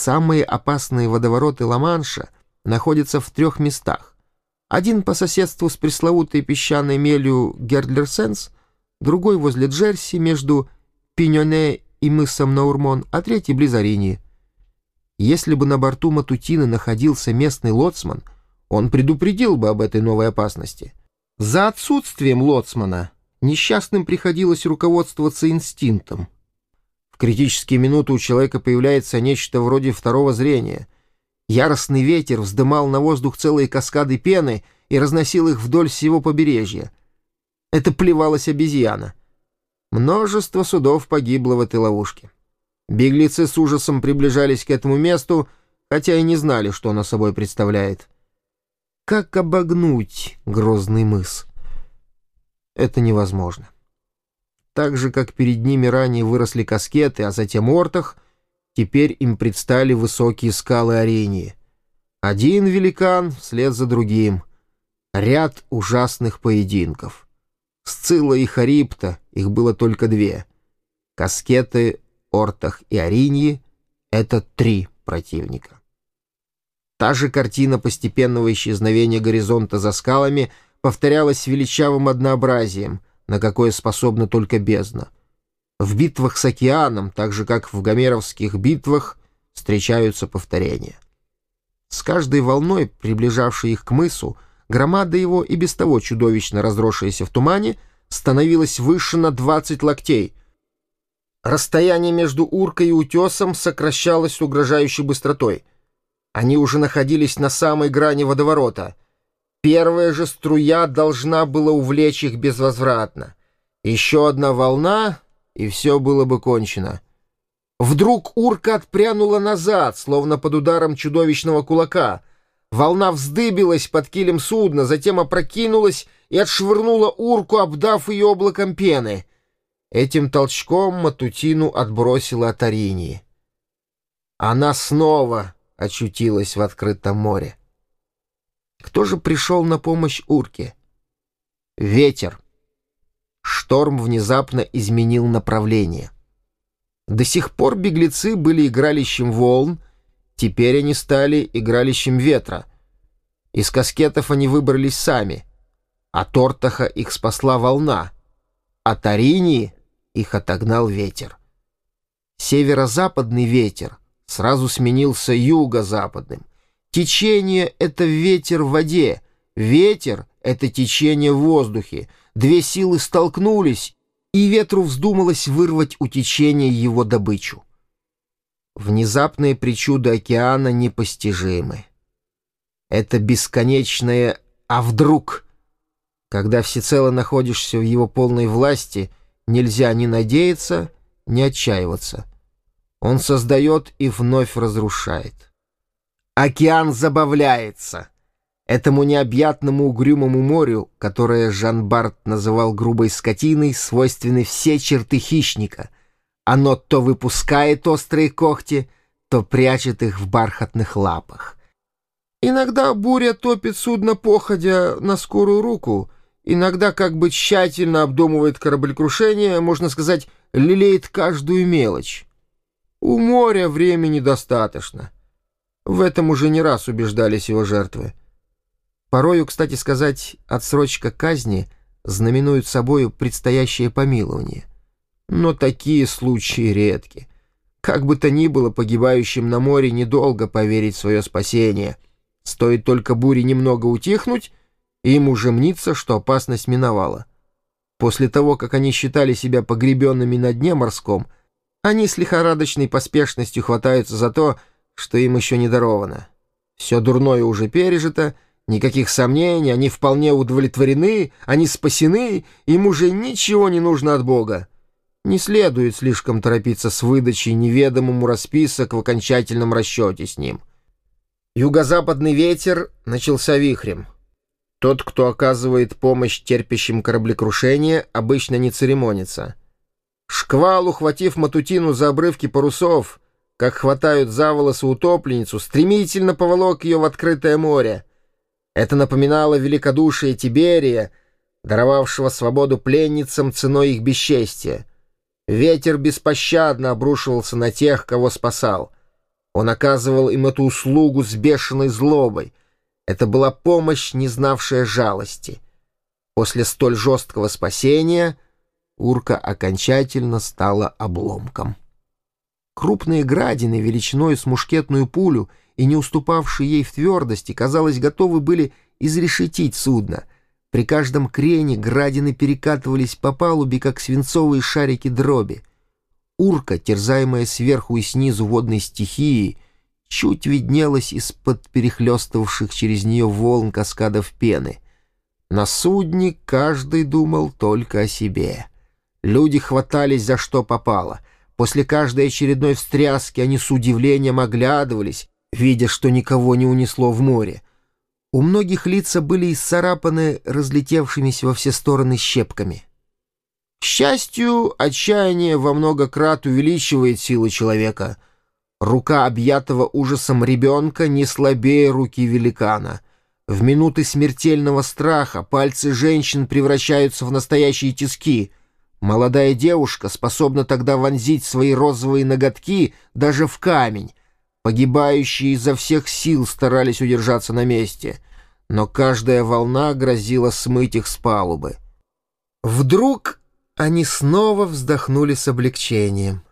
Самые опасные водовороты Ла-Манша находятся в трех местах. Один по соседству с пресловутой песчаной мелью Гердлерсенс, другой возле Джерси между Пиньоне и мысом Наурмон, а третий близ Аринии. Если бы на борту Матутины находился местный лоцман, он предупредил бы об этой новой опасности. За отсутствием лоцмана несчастным приходилось руководствоваться инстинктом. Критические минуты у человека появляется нечто вроде второго зрения. Яростный ветер вздымал на воздух целые каскады пены и разносил их вдоль всего побережья. Это плевалась обезьяна. Множество судов погибло в этой ловушке. Беглецы с ужасом приближались к этому месту, хотя и не знали, что оно собой представляет. Как обогнуть грозный мыс? Это невозможно. Так же, как перед ними ранее выросли каскеты, а затем ортах, теперь им предстали высокие скалы Арении. Один великан вслед за другим. Ряд ужасных поединков. Сцилла и Харипта, их было только две. Каскеты, Ортах и Ариньи — это три противника. Та же картина постепенного исчезновения горизонта за скалами повторялась величавым однообразием, на какое способна только бездна. В битвах с океаном, так же как в гомеровских битвах, встречаются повторения. С каждой волной, приближавшей их к мысу, Громада его, и без того чудовищно разросшаяся в тумане, становилась выше на 20 локтей. Расстояние между уркой и утесом сокращалось с угрожающей быстротой. Они уже находились на самой грани водоворота. Первая же струя должна была увлечь их безвозвратно. Еще одна волна, и все было бы кончено. Вдруг урка отпрянула назад, словно под ударом чудовищного кулака — Волна вздыбилась под килем судна, затем опрокинулась и отшвырнула урку, обдав ее облаком пены. Этим толчком Матутину отбросила от Аринии. Она снова очутилась в открытом море. Кто же пришел на помощь урке? Ветер. Шторм внезапно изменил направление. До сих пор беглецы были игралищем волн, Теперь они стали игралищем ветра. Из каскетов они выбрались сами. От Ортаха их спасла волна. От Аринии их отогнал ветер. Северо-западный ветер сразу сменился юго-западным. Течение — это ветер в воде, ветер — это течение в воздухе. Две силы столкнулись, и ветру вздумалось вырвать у течения его добычу. Внезапные причуды океана непостижимы. Это бесконечное «а вдруг?», когда всецело находишься в его полной власти, нельзя ни надеяться, ни отчаиваться. Он создает и вновь разрушает. Океан забавляется. Этому необъятному угрюмому морю, которое Жан Барт называл грубой скотиной, свойственны все черты хищника — оно то выпускает острые когти, то прячет их в бархатных лапах. Иногда буря топит судно походя на скорую руку, иногда как бы тщательно обдумывает кораблекрушение, можно сказать, лелеет каждую мелочь. У моря времени достаточно. В этом уже не раз убеждались его жертвы. Порою, кстати сказать, отсрочка казни знаменует собою предстоящее помилование. Но такие случаи редки. Как бы то ни было, погибающим на море недолго поверить в свое спасение. Стоит только буре немного утихнуть, им уже мнится, что опасность миновала. После того, как они считали себя погребенными на дне морском, они с лихорадочной поспешностью хватаются за то, что им еще не даровано. Все дурное уже пережито, никаких сомнений, они вполне удовлетворены, они спасены, им уже ничего не нужно от Бога. Не следует слишком торопиться с выдачей неведомому расписок в окончательном расчете с ним. Юго-западный ветер начался вихрем. Тот, кто оказывает помощь терпящим кораблекрушение, обычно не церемонится. Шквал, ухватив Матутину за обрывки парусов, как хватают за волосы утопленницу, стремительно поволок ее в открытое море. Это напоминало великодушие Тиберия, даровавшего свободу пленницам ценой их бесчестия. Ветер беспощадно обрушивался на тех, кого спасал. Он оказывал им эту услугу с бешеной злобой. Это была помощь, не знавшая жалости. После столь жесткого спасения урка окончательно стала обломком. Крупные градины величиной с мушкетную пулю и не уступавшие ей в твердости, казалось, готовы были изрешетить судно. При каждом крене градины перекатывались по палубе, как свинцовые шарики дроби. Урка, терзаемая сверху и снизу водной стихией, чуть виднелась из-под перехлестывавших через нее волн каскадов пены. На судне каждый думал только о себе. Люди хватались за что попало. После каждой очередной встряски они с удивлением оглядывались, видя, что никого не унесло в море. У многих лица были исцарапаны разлетевшимися во все стороны щепками. К счастью, отчаяние во много крат увеличивает силы человека. Рука объятого ужасом ребенка не слабее руки великана. В минуты смертельного страха пальцы женщин превращаются в настоящие тиски. Молодая девушка способна тогда вонзить свои розовые ноготки даже в камень. Погибающие изо всех сил старались удержаться на месте, но каждая волна грозила смыть их с палубы. Вдруг они снова вздохнули с облегчением.